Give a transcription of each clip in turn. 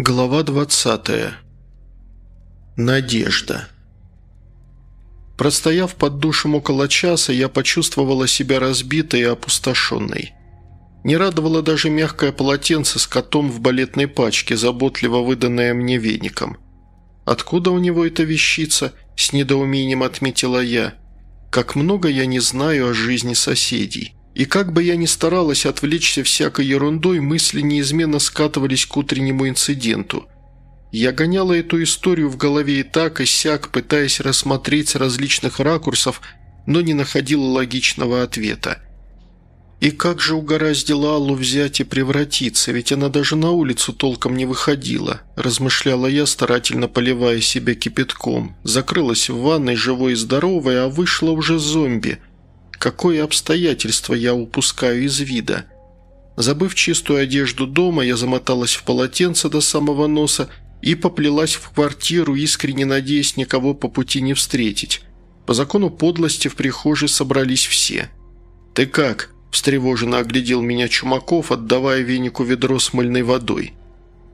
Глава 20. Надежда. Простояв под душем около часа, я почувствовала себя разбитой и опустошенной. Не радовало даже мягкое полотенце с котом в балетной пачке, заботливо выданное мне веником. «Откуда у него эта вещица?» – с недоумением отметила я. «Как много я не знаю о жизни соседей». И как бы я ни старалась отвлечься всякой ерундой, мысли неизменно скатывались к утреннему инциденту. Я гоняла эту историю в голове и так, и сяк, пытаясь рассмотреть с различных ракурсов, но не находила логичного ответа. И как же угораздило Аллу взять и превратиться, ведь она даже на улицу толком не выходила, размышляла я, старательно поливая себя кипятком. Закрылась в ванной живой и здоровой, а вышла уже зомби – Какое обстоятельство я упускаю из вида? Забыв чистую одежду дома, я замоталась в полотенце до самого носа и поплелась в квартиру, искренне надеясь никого по пути не встретить. По закону подлости в прихожей собрались все. «Ты как?» – встревоженно оглядел меня Чумаков, отдавая венику ведро с мыльной водой.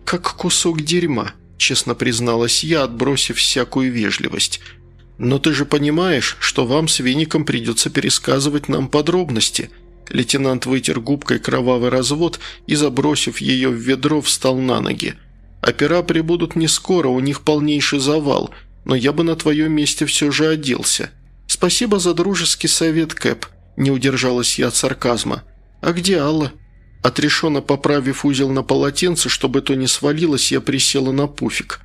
«Как кусок дерьма», – честно призналась я, отбросив всякую вежливость – «Но ты же понимаешь, что вам с Веником придется пересказывать нам подробности». Лейтенант вытер губкой кровавый развод и, забросив ее в ведро, встал на ноги. «Опера прибудут не скоро, у них полнейший завал, но я бы на твоем месте все же оделся». «Спасибо за дружеский совет, Кэп», – не удержалась я от сарказма. «А где Алла?» Отрешенно поправив узел на полотенце, чтобы то не свалилось, я присела на пуфик.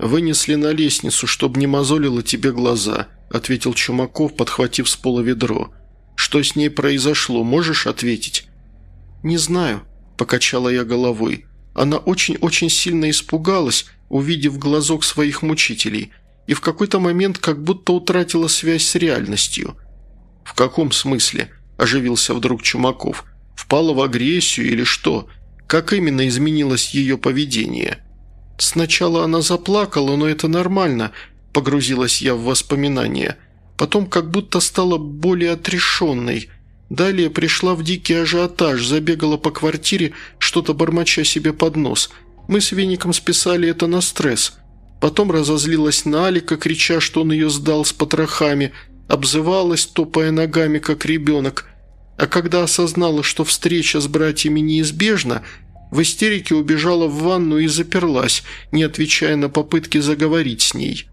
«Вынесли на лестницу, чтобы не мозолило тебе глаза», – ответил Чумаков, подхватив с пола ведро. «Что с ней произошло, можешь ответить?» «Не знаю», – покачала я головой. Она очень-очень сильно испугалась, увидев глазок своих мучителей, и в какой-то момент как будто утратила связь с реальностью. «В каком смысле?» – оживился вдруг Чумаков. «Впала в агрессию или что? Как именно изменилось ее поведение?» Сначала она заплакала, но это нормально, погрузилась я в воспоминания. Потом как будто стала более отрешенной. Далее пришла в дикий ажиотаж, забегала по квартире, что-то бормоча себе под нос. Мы с Веником списали это на стресс. Потом разозлилась на Алика, крича, что он ее сдал с потрохами, обзывалась, топая ногами, как ребенок. А когда осознала, что встреча с братьями неизбежна, в истерике убежала в ванну и заперлась, не отвечая на попытки заговорить с ней.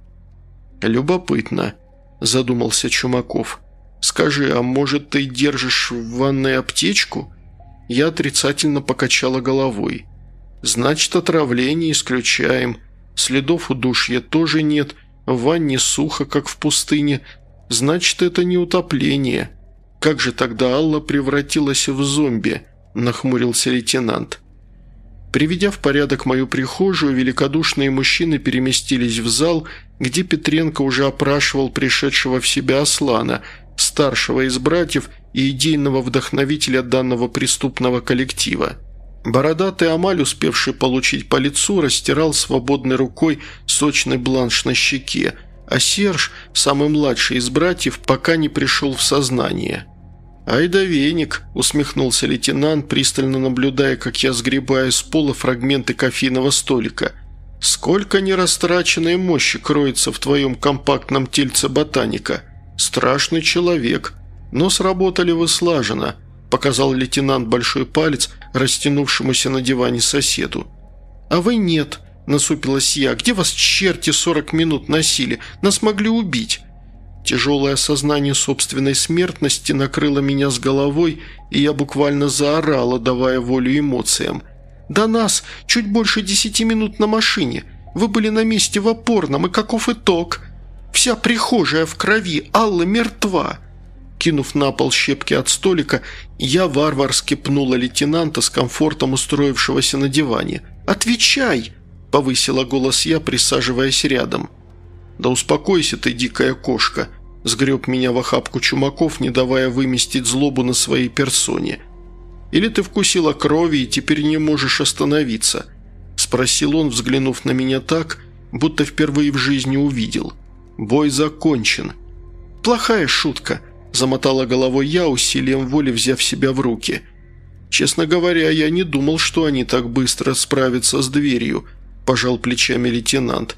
«Любопытно», – задумался Чумаков. «Скажи, а может, ты держишь в ванной аптечку?» Я отрицательно покачала головой. «Значит, отравление исключаем. Следов удушья тоже нет. В ванне сухо, как в пустыне. Значит, это не утопление. Как же тогда Алла превратилась в зомби?» – нахмурился лейтенант. Приведя в порядок мою прихожую, великодушные мужчины переместились в зал, где Петренко уже опрашивал пришедшего в себя Аслана, старшего из братьев и идейного вдохновителя данного преступного коллектива. Бородатый Амаль, успевший получить по лицу, растирал свободной рукой сочный бланш на щеке, а Серж, самый младший из братьев, пока не пришел в сознание – «Ай да веник», – усмехнулся лейтенант, пристально наблюдая, как я сгребаю с пола фрагменты кофейного столика. «Сколько нерастраченной мощи кроется в твоем компактном тельце ботаника. Страшный человек. Но сработали вы слаженно», – показал лейтенант большой палец, растянувшемуся на диване соседу. «А вы нет», – насупилась я. «Где вас черти сорок минут носили? Нас могли убить». Тяжелое осознание собственной смертности накрыло меня с головой, и я буквально заорала, давая волю эмоциям. «До нас чуть больше десяти минут на машине. Вы были на месте в опорном, и каков итог? Вся прихожая в крови, Алла мертва!» Кинув на пол щепки от столика, я варварски пнула лейтенанта с комфортом устроившегося на диване. «Отвечай!» – повысила голос я, присаживаясь рядом. «Да успокойся ты, дикая кошка!» Сгреб меня в охапку чумаков, не давая выместить злобу на своей персоне. «Или ты вкусила крови и теперь не можешь остановиться?» Спросил он, взглянув на меня так, будто впервые в жизни увидел. «Бой закончен». «Плохая шутка», – замотала головой я, усилием воли взяв себя в руки. «Честно говоря, я не думал, что они так быстро справятся с дверью», пожал плечами лейтенант.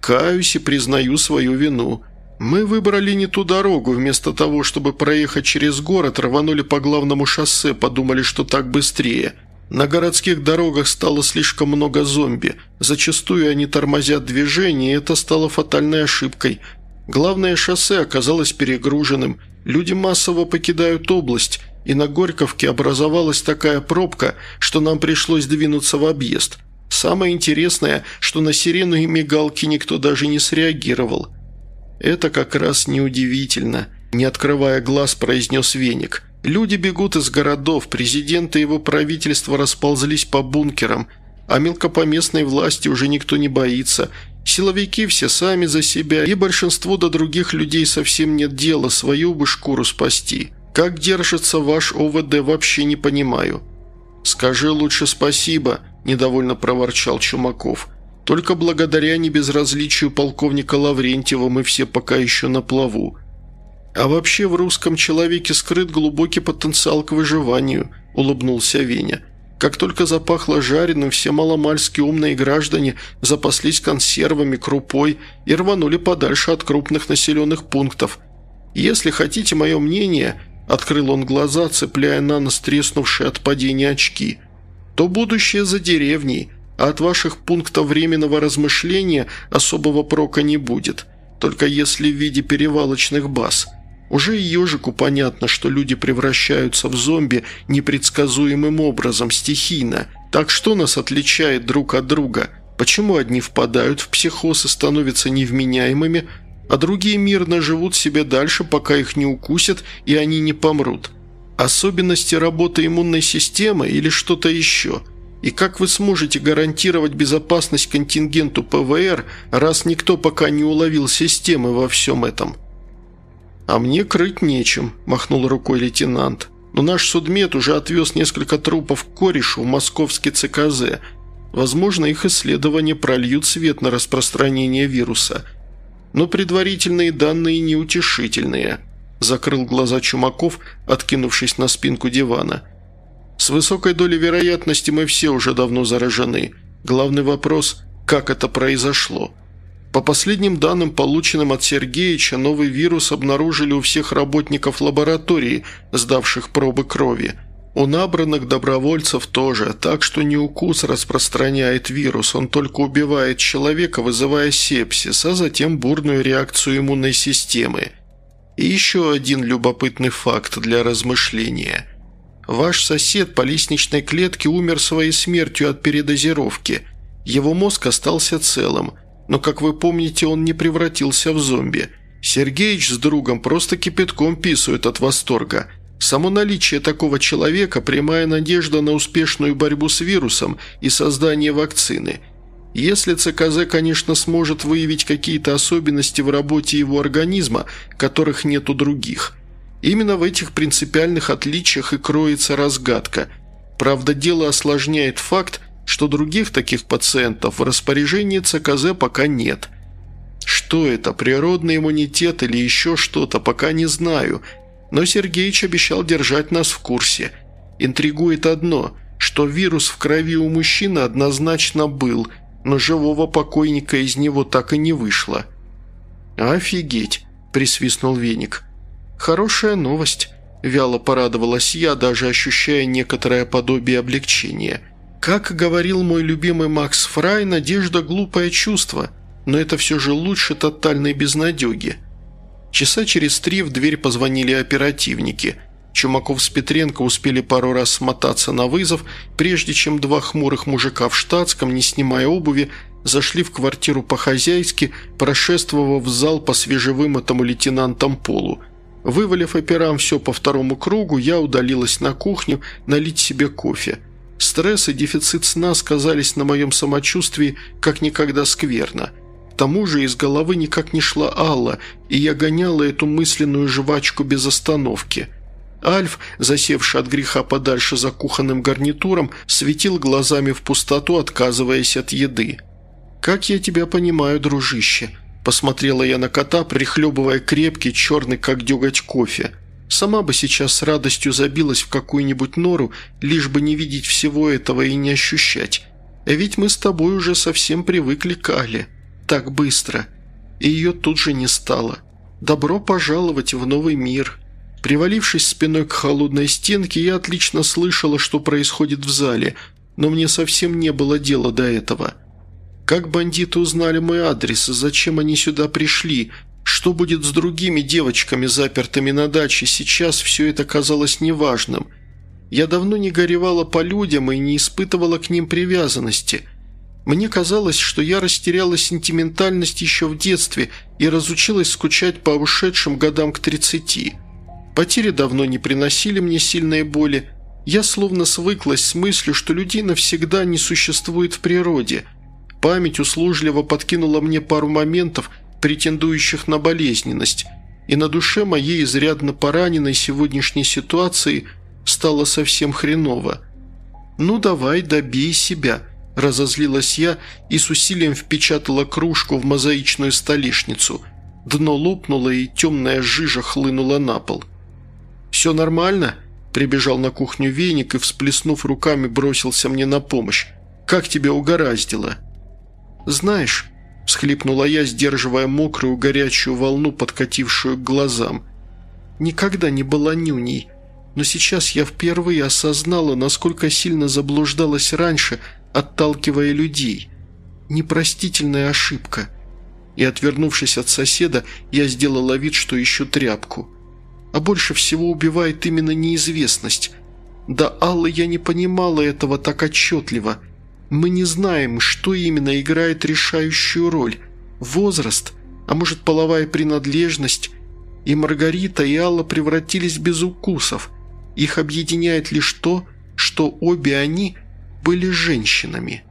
«Каюсь и признаю свою вину. Мы выбрали не ту дорогу. Вместо того, чтобы проехать через город, рванули по главному шоссе, подумали, что так быстрее. На городских дорогах стало слишком много зомби. Зачастую они тормозят движение, и это стало фатальной ошибкой. Главное шоссе оказалось перегруженным. Люди массово покидают область, и на Горьковке образовалась такая пробка, что нам пришлось двинуться в объезд». Самое интересное, что на сирену и мигалки никто даже не среагировал. «Это как раз неудивительно», – не открывая глаз, произнес Веник. «Люди бегут из городов, президенты и его правительства расползлись по бункерам, а мелкопоместной власти уже никто не боится. Силовики все сами за себя, и большинству до других людей совсем нет дела свою бы шкуру спасти. Как держится ваш ОВД, вообще не понимаю». «Скажи лучше спасибо», – недовольно проворчал Чумаков. «Только благодаря небезразличию полковника Лаврентьева мы все пока еще на плаву. А вообще в русском человеке скрыт глубокий потенциал к выживанию», – улыбнулся Веня. «Как только запахло жареным, все маломальски умные граждане запаслись консервами, крупой и рванули подальше от крупных населенных пунктов. Если хотите мое мнение», – открыл он глаза, цепляя на нос треснувшие от падения очки – то будущее за деревней, а от ваших пунктов временного размышления особого прока не будет, только если в виде перевалочных баз. Уже и ежику понятно, что люди превращаются в зомби непредсказуемым образом, стихийно. Так что нас отличает друг от друга? Почему одни впадают в психоз и становятся невменяемыми, а другие мирно живут себе дальше, пока их не укусят и они не помрут?» Особенности работы иммунной системы или что-то еще? И как вы сможете гарантировать безопасность контингенту ПВР, раз никто пока не уловил системы во всем этом?» «А мне крыть нечем», – махнул рукой лейтенант. «Но наш судмед уже отвез несколько трупов к корешу в московский ЦКЗ. Возможно, их исследования прольют свет на распространение вируса. Но предварительные данные неутешительные» закрыл глаза Чумаков, откинувшись на спинку дивана. «С высокой долей вероятности мы все уже давно заражены. Главный вопрос – как это произошло?» По последним данным, полученным от Сергеича, новый вирус обнаружили у всех работников лаборатории, сдавших пробы крови. У набранных добровольцев тоже, так что не укус распространяет вирус, он только убивает человека, вызывая сепсис, а затем бурную реакцию иммунной системы – и еще один любопытный факт для размышления. Ваш сосед по лестничной клетке умер своей смертью от передозировки. Его мозг остался целым, но, как вы помните, он не превратился в зомби. Сергеич с другом просто кипятком писают от восторга. Само наличие такого человека – прямая надежда на успешную борьбу с вирусом и создание вакцины – если ЦКЗ, конечно, сможет выявить какие-то особенности в работе его организма, которых нет у других. Именно в этих принципиальных отличиях и кроется разгадка. Правда, дело осложняет факт, что других таких пациентов в распоряжении ЦКЗ пока нет. Что это, природный иммунитет или еще что-то, пока не знаю. Но Сергеич обещал держать нас в курсе. Интригует одно, что вирус в крови у мужчины однозначно был – но живого покойника из него так и не вышло». «Офигеть!» – присвистнул веник. «Хорошая новость», – вяло порадовалась я, даже ощущая некоторое подобие облегчения. «Как говорил мой любимый Макс Фрай, надежда – глупое чувство, но это все же лучше тотальной безнадеги». Часа через три в дверь позвонили оперативники – Чумаков с Петренко успели пару раз смотаться на вызов, прежде чем два хмурых мужика в штатском, не снимая обуви, зашли в квартиру по-хозяйски, прошествовав в зал по свежевымытому лейтенантам полу. Вывалив операм все по второму кругу, я удалилась на кухню налить себе кофе. Стресс и дефицит сна сказались на моем самочувствии как никогда скверно. К тому же из головы никак не шла Алла, и я гоняла эту мысленную жвачку без остановки – Альф, засевший от греха подальше за кухонным гарнитуром, светил глазами в пустоту, отказываясь от еды. «Как я тебя понимаю, дружище?» Посмотрела я на кота, прихлебывая крепкий, черный, как деготь кофе. Сама бы сейчас с радостью забилась в какую-нибудь нору, лишь бы не видеть всего этого и не ощущать. А ведь мы с тобой уже совсем привыкли к Але. Так быстро. И ее тут же не стало. Добро пожаловать в новый мир». Привалившись спиной к холодной стенке, я отлично слышала, что происходит в зале, но мне совсем не было дела до этого. Как бандиты узнали мой адрес, зачем они сюда пришли, что будет с другими девочками, запертыми на даче, сейчас все это казалось неважным. Я давно не горевала по людям и не испытывала к ним привязанности. Мне казалось, что я растеряла сентиментальность еще в детстве и разучилась скучать по ушедшим годам к тридцати. Потери давно не приносили мне сильной боли. Я словно свыклась с мыслью, что людей навсегда не существует в природе. Память услужливо подкинула мне пару моментов, претендующих на болезненность, и на душе моей изрядно пораненной сегодняшней ситуации стало совсем хреново. «Ну давай, добей себя», – разозлилась я и с усилием впечатала кружку в мозаичную столешницу. Дно лопнуло, и темная жижа хлынула на пол. «Все нормально?» – прибежал на кухню веник и, всплеснув руками, бросился мне на помощь. «Как тебя угораздило?» «Знаешь», – всхлипнула я, сдерживая мокрую горячую волну, подкатившую к глазам. «Никогда не была нюней, но сейчас я впервые осознала, насколько сильно заблуждалась раньше, отталкивая людей. Непростительная ошибка». И, отвернувшись от соседа, я сделала вид, что ищу тряпку – а больше всего убивает именно неизвестность. Да Аллы я не понимала этого так отчетливо. Мы не знаем, что именно играет решающую роль. Возраст, а может половая принадлежность. И Маргарита, и Алла превратились без укусов. Их объединяет лишь то, что обе они были женщинами».